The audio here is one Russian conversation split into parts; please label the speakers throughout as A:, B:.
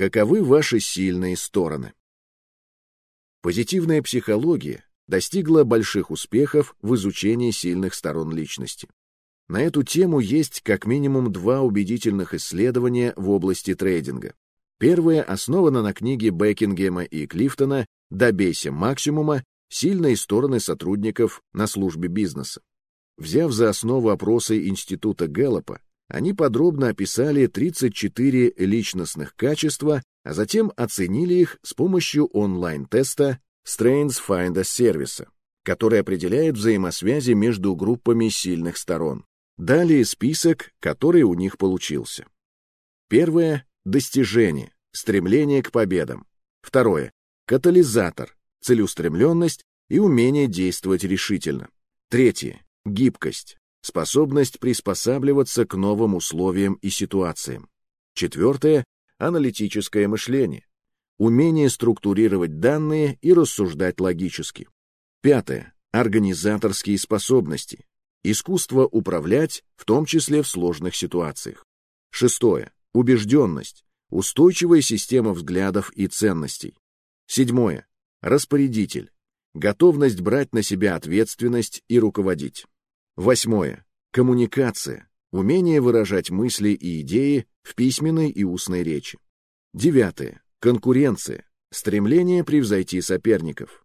A: Каковы ваши сильные стороны? Позитивная психология достигла больших успехов в изучении сильных сторон личности. На эту тему есть как минимум два убедительных исследования в области трейдинга. Первое основано на книге Бекингема и Клифтона «Добейся максимума. Сильные стороны сотрудников на службе бизнеса». Взяв за основу опросы Института Гэллопа, они подробно описали 34 личностных качества, а затем оценили их с помощью онлайн-теста Strengths Finder сервиса, который определяет взаимосвязи между группами сильных сторон. Далее список, который у них получился. Первое — достижение, стремление к победам. Второе — катализатор, целеустремленность и умение действовать решительно. Третье — гибкость, способность приспосабливаться к новым условиям и ситуациям. Четвертое — аналитическое мышление, умение структурировать данные и рассуждать логически. Пятое — организаторские способности, Искусство управлять, в том числе в сложных ситуациях. Шестое. Убежденность. Устойчивая система взглядов и ценностей. Седьмое. Распорядитель. Готовность брать на себя ответственность и руководить. Восьмое. Коммуникация. Умение выражать мысли и идеи в письменной и устной речи. Девятое. Конкуренция. Стремление превзойти соперников.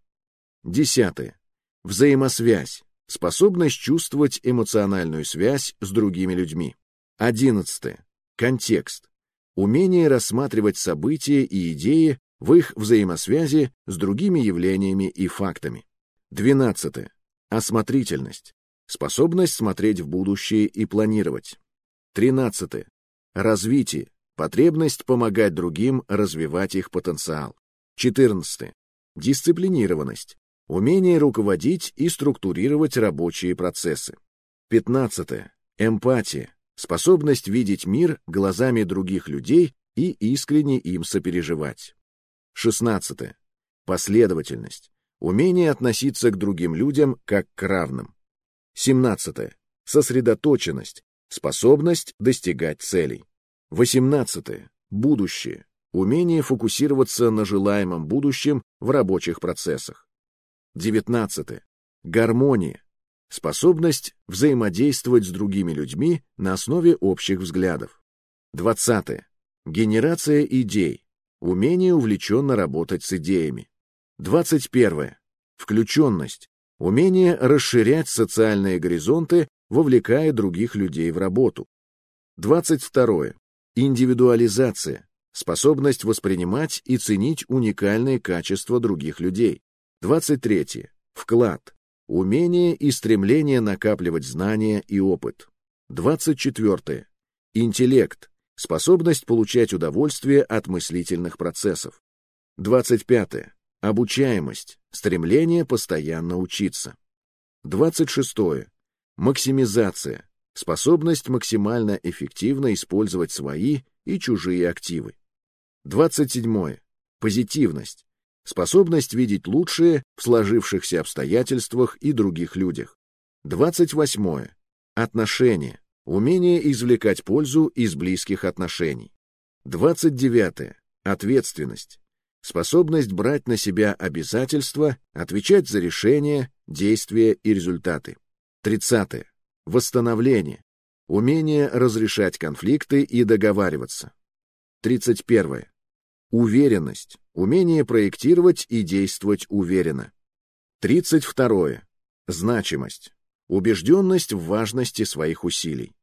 A: Десятое. Взаимосвязь. Способность чувствовать эмоциональную связь с другими людьми. 11. Контекст. Умение рассматривать события и идеи в их взаимосвязи с другими явлениями и фактами. 12. Осмотрительность. Способность смотреть в будущее и планировать. 13. Развитие. Потребность помогать другим развивать их потенциал. 14. Дисциплинированность. Умение руководить и структурировать рабочие процессы. 15. Эмпатия. Способность видеть мир глазами других людей и искренне им сопереживать. 16. Последовательность. Умение относиться к другим людям как к равным. 17. Сосредоточенность. Способность достигать целей. 18. Будущее. Умение фокусироваться на желаемом будущем в рабочих процессах. 19. Гармония. Способность взаимодействовать с другими людьми на основе общих взглядов. 20. Генерация идей. Умение увлеченно работать с идеями. 21. Включенность. Умение расширять социальные горизонты, вовлекая других людей в работу. 22. Индивидуализация. Способность воспринимать и ценить уникальные качества других людей. 23. Вклад. Умение и стремление накапливать знания и опыт. 24. Интеллект. Способность получать удовольствие от мыслительных процессов. 25. Обучаемость. Стремление постоянно учиться. 26. Максимизация. Способность максимально эффективно использовать свои и чужие активы. 27. Позитивность способность видеть лучшее в сложившихся обстоятельствах и других людях. 28. Отношения. Умение извлекать пользу из близких отношений. 29. Ответственность. Способность брать на себя обязательства, отвечать за решения, действия и результаты. 30. Восстановление. Умение разрешать конфликты и договариваться. 31. Уверенность. Умение проектировать и действовать уверенно. 32. Значимость. Убежденность в важности своих усилий.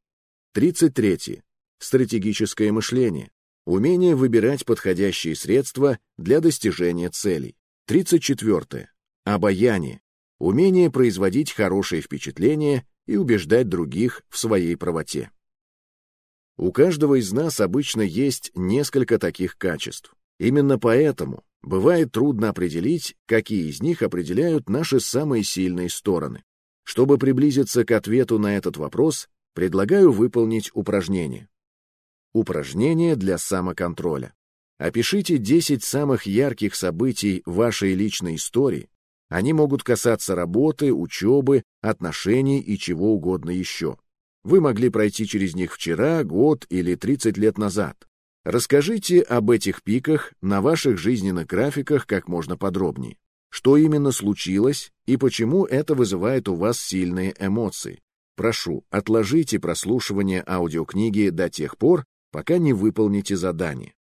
A: 33. Стратегическое мышление. Умение выбирать подходящие средства для достижения целей. 34. Обаяние. Умение производить хорошее впечатление и убеждать других в своей правоте. У каждого из нас обычно есть несколько таких качеств. Именно поэтому бывает трудно определить, какие из них определяют наши самые сильные стороны. Чтобы приблизиться к ответу на этот вопрос, предлагаю выполнить упражнение. Упражнение для самоконтроля. Опишите 10 самых ярких событий вашей личной истории. Они могут касаться работы, учебы, отношений и чего угодно еще. Вы могли пройти через них вчера, год или 30 лет назад. Расскажите об этих пиках на ваших жизненных графиках как можно подробнее. Что именно случилось и почему это вызывает у вас сильные эмоции? Прошу, отложите прослушивание аудиокниги до тех пор, пока не выполните задание.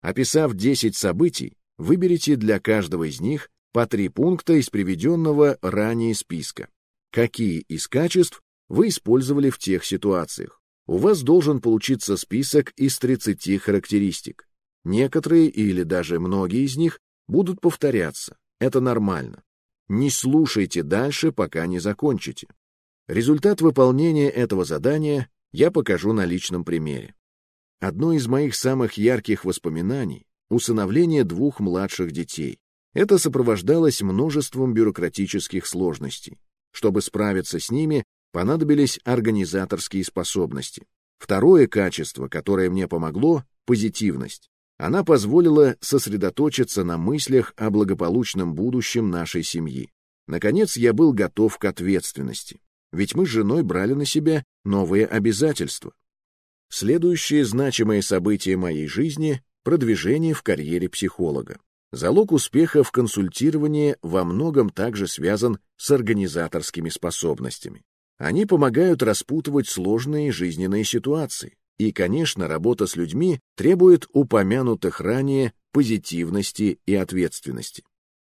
A: Описав 10 событий, выберите для каждого из них по три пункта из приведенного ранее списка. Какие из качеств вы использовали в тех ситуациях? У вас должен получиться список из 30 характеристик. Некоторые или даже многие из них будут повторяться. Это нормально. Не слушайте дальше, пока не закончите. Результат выполнения этого задания я покажу на личном примере. Одно из моих самых ярких воспоминаний — усыновление двух младших детей. Это сопровождалось множеством бюрократических сложностей. Чтобы справиться с ними, понадобились организаторские способности. Второе качество, которое мне помогло — позитивность. Она позволила сосредоточиться на мыслях о благополучном будущем нашей семьи. Наконец, я был готов к ответственности, ведь мы с женой брали на себя новые обязательства. Следующее значимое событие моей жизни — продвижение в карьере психолога. Залог успеха в консультировании во многом также связан с организаторскими способностями. Они помогают распутывать сложные жизненные ситуации. И, конечно, работа с людьми требует упомянутых ранее позитивности и ответственности.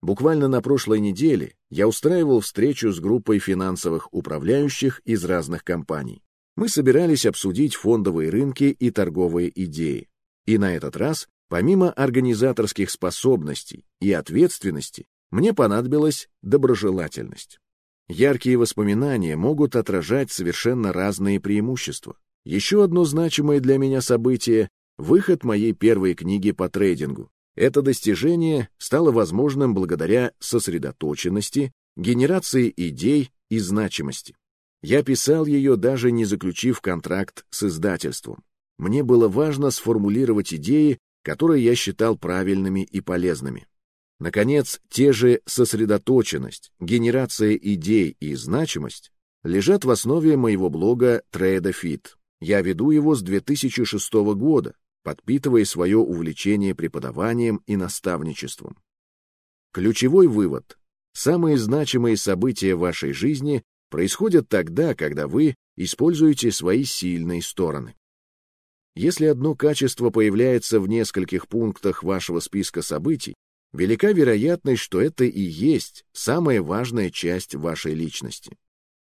A: Буквально на прошлой неделе я устраивал встречу с группой финансовых управляющих из разных компаний. Мы собирались обсудить фондовые рынки и торговые идеи. И на этот раз, помимо организаторских способностей и ответственности, мне понадобилась доброжелательность. Яркие воспоминания могут отражать совершенно разные преимущества. Еще одно значимое для меня событие — выход моей первой книги по трейдингу. Это достижение стало возможным благодаря сосредоточенности, генерации идей и значимости. Я писал ее, даже не заключив контракт с издательством. Мне было важно сформулировать идеи, которые я считал правильными и полезными. Наконец, те же сосредоточенность, генерация идей и значимость лежат в основе моего блога TradeFit. Я веду его с 2006 года, подпитывая свое увлечение преподаванием и наставничеством. Ключевой вывод. Самые значимые события вашей жизни происходят тогда, когда вы используете свои сильные стороны. Если одно качество появляется в нескольких пунктах вашего списка событий, велика вероятность, что это и есть самая важная часть вашей личности.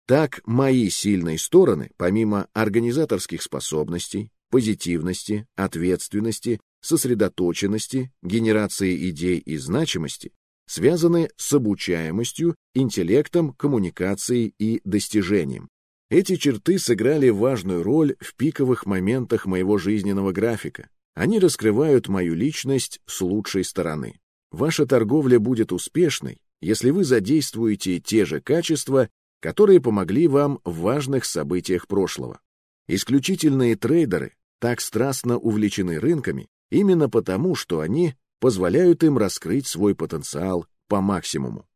A: Так, мои сильные стороны, помимо организаторских способностей, позитивности, ответственности, сосредоточенности, генерации идей и значимости, связаны с обучаемостью, интеллектом, коммуникацией и достижением. Эти черты сыграли важную роль в пиковых моментах моего жизненного графика. Они раскрывают мою личность с лучшей стороны. Ваша торговля будет успешной, если вы задействуете те же качества, которые помогли вам в важных событиях прошлого. Исключительные трейдеры так страстно увлечены рынками именно потому, что они позволяют им раскрыть свой потенциал по максимуму.